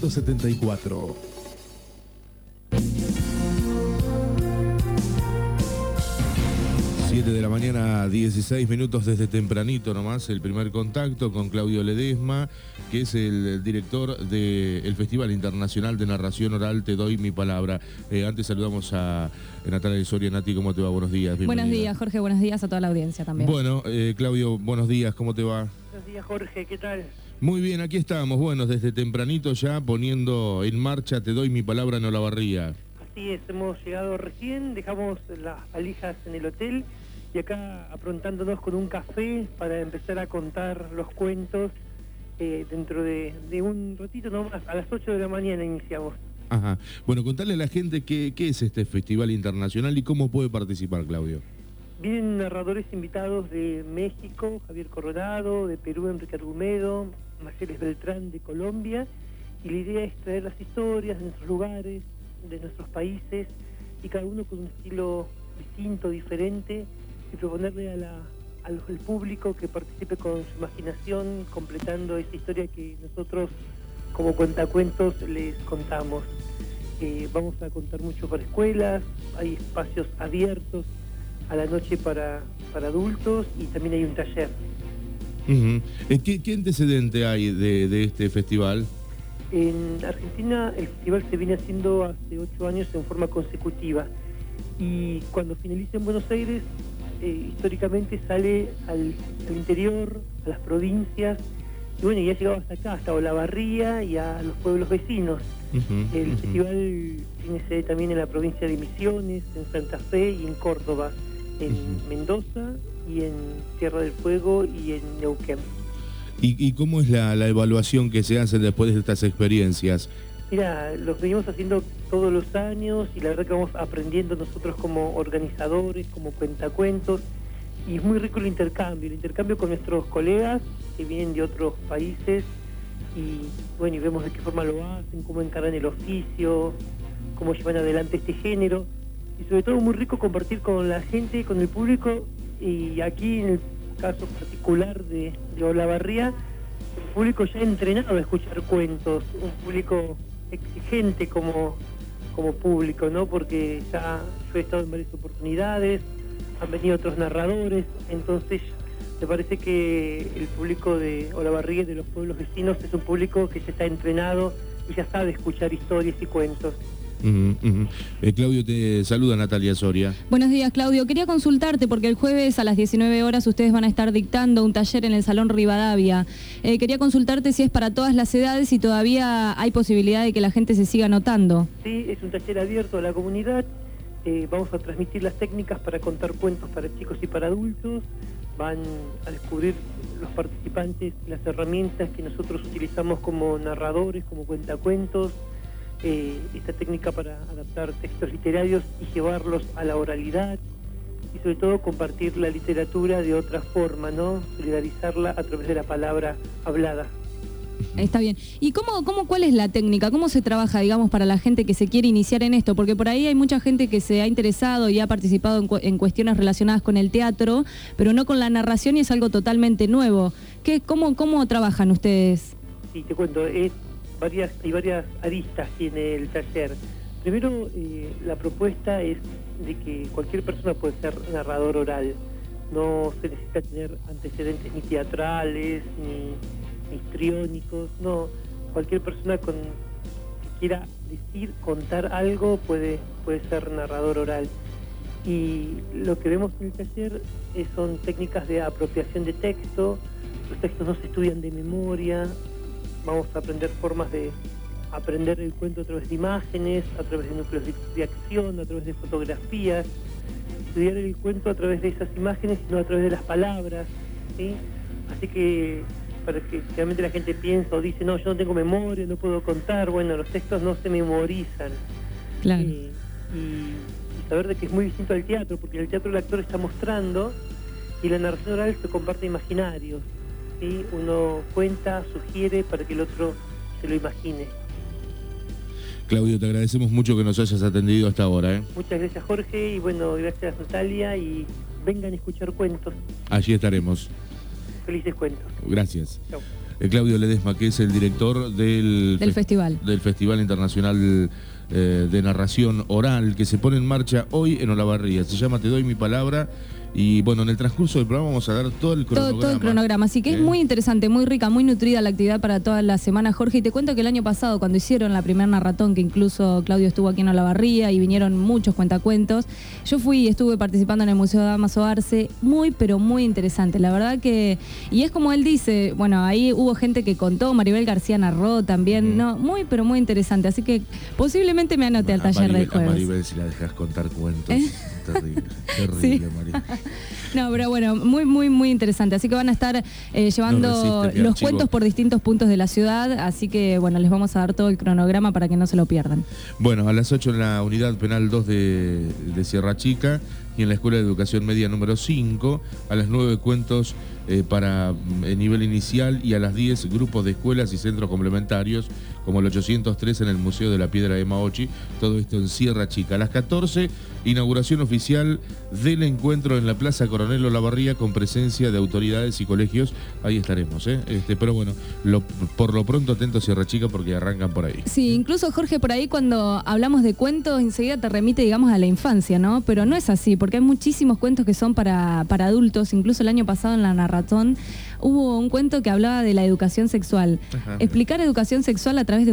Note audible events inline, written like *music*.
74. Siete de la mañana, 16 minutos desde tempranito nomás, el primer contacto con Claudio Ledesma, que es el director del Festival Internacional de Narración Oral Te Doy Mi Palabra. Eh, antes saludamos a Natalia Soria. Nati, ¿cómo te va? Buenos días. Buenos días, Jorge. Buenos días a toda la audiencia también. Bueno, eh, Claudio, buenos días. ¿Cómo te va? Días, Jorge. ¿Qué tal? Muy bien, aquí estamos. Bueno, desde tempranito ya poniendo en marcha Te Doy Mi Palabra en Olavarría. Así es, hemos llegado recién, dejamos las valijas en el hotel y acá aprontándonos con un café para empezar a contar los cuentos eh, dentro de, un ratito nomás, a las 8 de la mañana iniciamos. Ajá. Bueno, contarle a la gente qué, qué es este festival internacional y cómo puede participar, Claudio. Vienen narradores invitados de México, Javier Coronado, de Perú, Enrique Argumedo, Marceles Beltrán de Colombia, y la idea es traer las historias de nuestros lugares, de nuestros países, y cada uno con un estilo distinto, diferente, y proponerle al, público que participe con su imaginación, completando esa historia que nosotros como cuentacuentos les contamos. Eh, vamos a contar mucho para escuelas, hay espacios abiertos a la noche para, para adultos y también hay un taller. Eh, ¿Qué, antecedente hay de, de, este festival? En Argentina el festival se viene haciendo hace ocho años en forma consecutiva y cuando finaliza en Buenos Aires eh, históricamente sale al, interior, a las provincias, y bueno, ya ha llegado hasta acá, hasta Olavarría y a los pueblos vecinos. el festival tiene sede también en la provincia de Misiones, en Santa Fe y en Córdoba, en Mendoza y en Tierra del Fuego y en Neuquén. ¿Y, cómo es la, la, evaluación que se hace después de estas experiencias? Mira, los venimos haciendo todos los años y la verdad que vamos aprendiendo nosotros como organizadores, como cuentacuentos, y es muy rico el intercambio, el intercambio con nuestros colegas que vienen de otros países y bueno, y vemos de qué forma lo hacen, cómo encaran el oficio, cómo llevan adelante este género, y sobre todo muy rico compartir con la gente, con el público, y aquí en el caso particular de, de Olavarría, el público ya entrenado a escuchar cuentos, un público exigente como, como público, ¿no? Porque ya yo he estado en varias oportunidades, han venido otros narradores, entonces me parece que el público de Olavarría de los pueblos vecinos es un público que ya está entrenado y ya sabe escuchar historias y cuentos. Eh, Claudio, te saluda Natalia Soria. Buenos días, Claudio. Quería consultarte porque el jueves a las 19 horas ustedes van a estar dictando un taller en el Salón Rivadavia. Eh, quería consultarte si es para todas las edades y todavía hay posibilidad de que la gente se siga anotando. Sí, es un taller abierto a la comunidad. Eh, vamos a transmitir las técnicas para contar cuentos para chicos y para adultos. Van a descubrir los participantes las herramientas que nosotros utilizamos como narradores, como cuentacuentos eh, esta técnica para adaptar textos literarios y llevarlos a la oralidad y sobre todo compartir la literatura de otra forma, ¿no? Solidarizarla a través de la palabra hablada. Está bien. ¿Y cómo, cómo, cuál es la técnica? ¿Cómo se trabaja, digamos, para la gente que se quiere iniciar en esto? Porque por ahí hay mucha gente que se ha interesado y ha participado en, cuestiones relacionadas con el teatro, pero no con la narración y es algo totalmente nuevo. ¿Qué, cómo, ¿Cómo trabajan ustedes? Sí, te cuento. Es varias, hay varias aristas en el taller. Primero, eh, la propuesta es de que cualquier persona puede ser narrador oral. No se necesita tener antecedentes ni teatrales, ni histriónicos, no. Cualquier persona con, que quiera decir, contar algo, puede, puede ser narrador oral. Y lo que vemos en el taller son técnicas de apropiación de texto, los textos no se estudian de memoria, vamos a aprender formas de aprender el cuento a través de imágenes, a través de núcleos de, acción, a través de fotografías, estudiar el cuento a través de esas imágenes, no a través de las palabras. Así que para que realmente la gente piensa o dice, no, yo no tengo memoria, no puedo contar, bueno, los textos no se memorizan. Claro. y, saber de que es muy distinto al teatro, porque en el teatro el actor está mostrando y la narración oral se comparte imaginarios. Uno cuenta, sugiere para que el otro se lo imagine. Claudio, te agradecemos mucho que nos hayas atendido hasta ahora. ¿eh? Muchas gracias Jorge y bueno, gracias Natalia y vengan a escuchar cuentos. Allí estaremos. Felices cuentos. Gracias. eh, Claudio Ledesma, que es el director del, del festival. Del Festival Internacional eh, de Narración Oral, que se pone en marcha hoy en Olavarría. Se llama Te doy mi palabra y bueno, en el transcurso del programa vamos a dar todo el cronograma. Todo, el cronograma, así que es muy interesante, muy rica, muy nutrida la actividad para toda la semana, Jorge. Y te cuento que el año pasado, cuando hicieron la primera narratón, que incluso Claudio estuvo aquí en Olavarría y vinieron muchos cuentacuentos, yo fui y estuve participando en el Museo de Damaso Arce, muy, pero muy interesante. La verdad que, y es como él dice, bueno, ahí hubo gente que contó, Maribel García narró también, no, muy, pero muy interesante. Así que posiblemente me anoté al taller de jueves. Maribel, si la dejas contar cuentos. *laughs* ¿Eh? Terrible, terrible, *laughs* No, pero bueno, muy, muy, muy interesante. Así que van a estar eh, llevando los cuentos por distintos puntos de la ciudad. Así que, bueno, les vamos a dar todo el cronograma para que no se lo pierdan. Bueno, a las 8 en la Unidad Penal 2 de, de Sierra Chica y en la Escuela de Educación Media número 5, a las 9 cuentos eh, para eh, nivel inicial y a las 10 grupos de escuelas y centros complementarios, como el 803 en el Museo de la Piedra de Maochi, todo esto en Sierra Chica. A las 14, inauguración oficial del encuentro en la Plaza Coronel Olavarría con presencia de autoridades y colegios. Ahí estaremos, ¿eh? Este, pero bueno, por lo pronto atento Sierra Chica porque arrancan por ahí. Sí, incluso Jorge, por ahí cuando hablamos de cuentos, enseguida te remite, digamos, a la infancia, ¿no? Pero no es así, hay muchísimos cuentos que son para, para adultos, incluso el año pasado en la narración hubo un cuento que hablaba de la educación sexual. Explicar educación sexual a través de